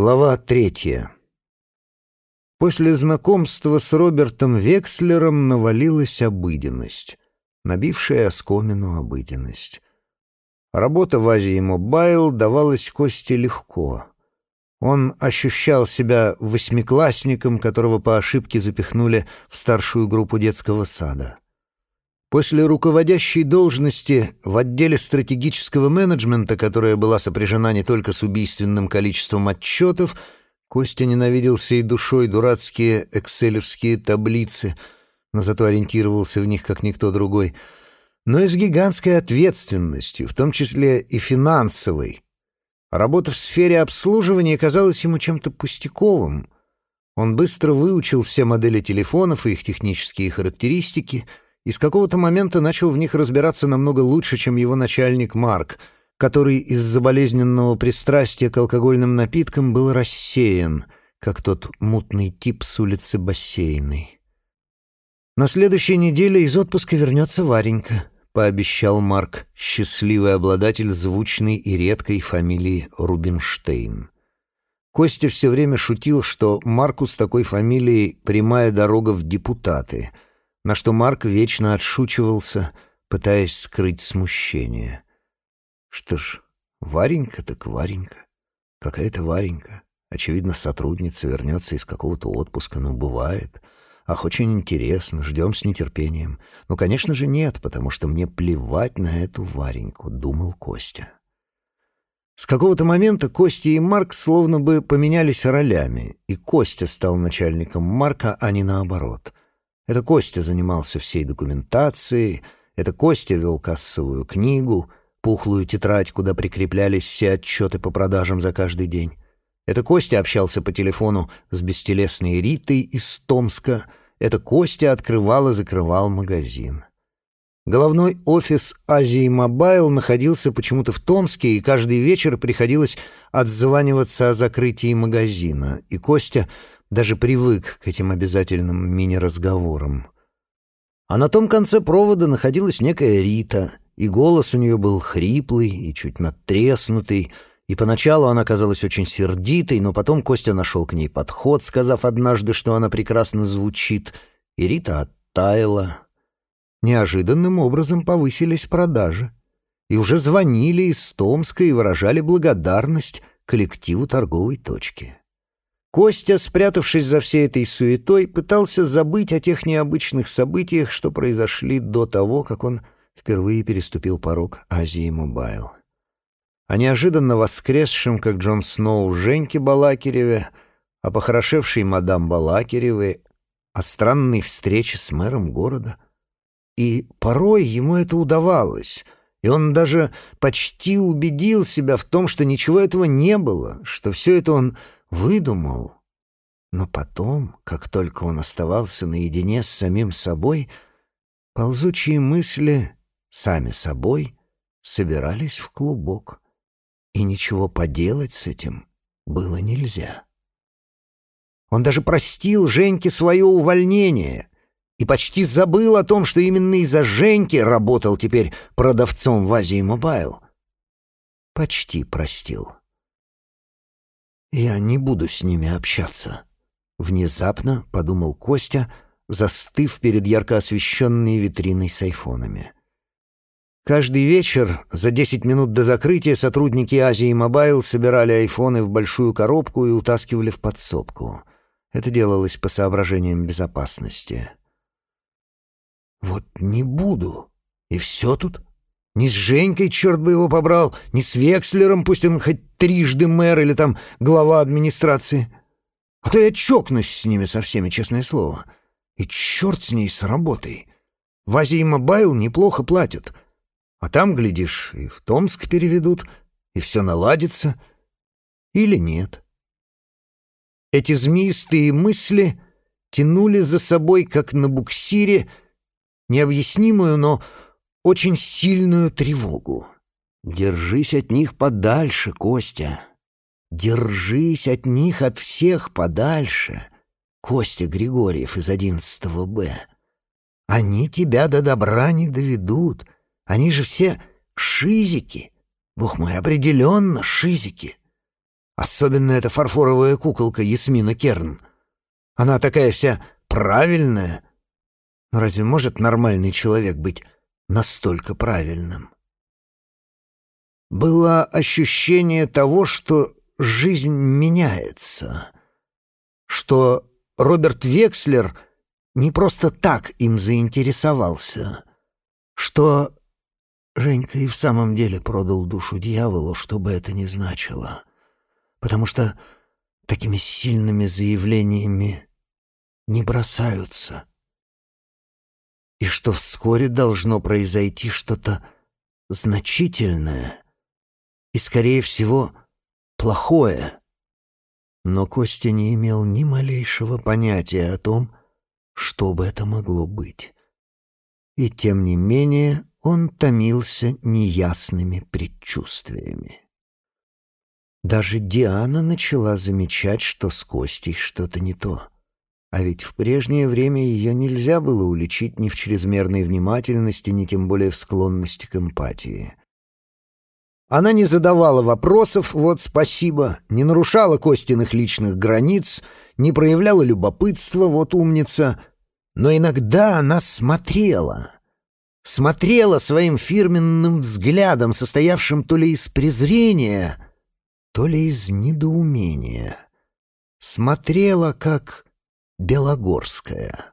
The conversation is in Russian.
Глава третья. После знакомства с Робертом Векслером навалилась обыденность, набившая оскомину обыденность. Работа в Азии Мобайл давалась Косте легко. Он ощущал себя восьмиклассником, которого по ошибке запихнули в старшую группу детского сада. После руководящей должности в отделе стратегического менеджмента, которая была сопряжена не только с убийственным количеством отчетов, Костя ненавидел всей душой дурацкие экселевские таблицы, но зато ориентировался в них как никто другой, но и с гигантской ответственностью, в том числе и финансовой. Работа в сфере обслуживания казалась ему чем-то пустяковым. Он быстро выучил все модели телефонов и их технические характеристики — и с какого-то момента начал в них разбираться намного лучше, чем его начальник Марк, который из-за болезненного пристрастия к алкогольным напиткам был рассеян, как тот мутный тип с улицы Бассейной. «На следующей неделе из отпуска вернется Варенька», — пообещал Марк, счастливый обладатель звучной и редкой фамилии Рубинштейн. Костя все время шутил, что Марку с такой фамилией прямая дорога в депутаты — на что Марк вечно отшучивался, пытаясь скрыть смущение. Что ж, Варенька так Варенька. Какая-то Варенька. Очевидно, сотрудница вернется из какого-то отпуска, но бывает. Ах, очень интересно, ждем с нетерпением. Ну, конечно же, нет, потому что мне плевать на эту Вареньку, думал Костя. С какого-то момента Костя и Марк словно бы поменялись ролями, и Костя стал начальником Марка, а не наоборот. Это Костя занимался всей документацией, это Костя вел кассовую книгу, пухлую тетрадь, куда прикреплялись все отчеты по продажам за каждый день. Это Костя общался по телефону с бестелесной Ритой из Томска. Это Костя открывал и закрывал магазин. Головной офис Азии Мобайл находился почему-то в Томске, и каждый вечер приходилось отзваниваться о закрытии магазина. И Костя даже привык к этим обязательным мини-разговорам. А на том конце провода находилась некая Рита, и голос у нее был хриплый и чуть надтреснутый, и поначалу она казалась очень сердитой, но потом Костя нашел к ней подход, сказав однажды, что она прекрасно звучит, и Рита оттаяла. Неожиданным образом повысились продажи, и уже звонили из Томска и выражали благодарность коллективу торговой точки. Костя, спрятавшись за всей этой суетой, пытался забыть о тех необычных событиях, что произошли до того, как он впервые переступил порог Азии Мобайл. О неожиданно воскресшем, как Джон Сноу, Женьке Балакиреве, о похорошевшей мадам Балакиревой, о странной встрече с мэром города. И порой ему это удавалось — и он даже почти убедил себя в том, что ничего этого не было, что все это он выдумал. Но потом, как только он оставался наедине с самим собой, ползучие мысли сами собой собирались в клубок, и ничего поделать с этим было нельзя. Он даже простил Женьке свое увольнение и почти забыл о том, что именно из-за Женьки работал теперь продавцом в Азии Мобайл. Почти простил. «Я не буду с ними общаться», — внезапно подумал Костя, застыв перед ярко освещенной витриной с айфонами. Каждый вечер за 10 минут до закрытия сотрудники Азии Мобайл собирали айфоны в большую коробку и утаскивали в подсобку. Это делалось по соображениям безопасности. «Вот не буду, и все тут», ни с Женькой, черт бы его побрал, ни с Векслером, пусть он хоть трижды мэр или там глава администрации. А то я чокнусь с ними со всеми, честное слово. И черт с ней с работой. В Азии Мобайл неплохо платят. А там, глядишь, и в Томск переведут, и все наладится. Или нет. Эти змеистые мысли тянули за собой, как на буксире, необъяснимую, но очень сильную тревогу. Держись от них подальше, Костя. Держись от них от всех подальше. Костя Григорьев из 11 Б. Они тебя до добра не доведут. Они же все шизики. Бог мой, определенно шизики. Особенно эта фарфоровая куколка Ясмина Керн. Она такая вся правильная. Но разве может нормальный человек быть настолько правильным? Было ощущение того, что жизнь меняется, что Роберт Векслер не просто так им заинтересовался, что Женька и в самом деле продал душу дьяволу, что бы это ни значило, потому что такими сильными заявлениями не бросаются, и что вскоре должно произойти что-то значительное и, скорее всего, плохое. Но Костя не имел ни малейшего понятия о том, что бы это могло быть. И тем не менее он томился неясными предчувствиями. Даже Диана начала замечать, что с Костей что-то не то. А ведь в прежнее время ее нельзя было уличить ни в чрезмерной внимательности, ни тем более в склонности к эмпатии. Она не задавала вопросов, вот спасибо, не нарушала Костиных личных границ, не проявляла любопытства, вот умница. Но иногда она смотрела. Смотрела своим фирменным взглядом, состоявшим то ли из презрения, то ли из недоумения. Смотрела, как Белогорская.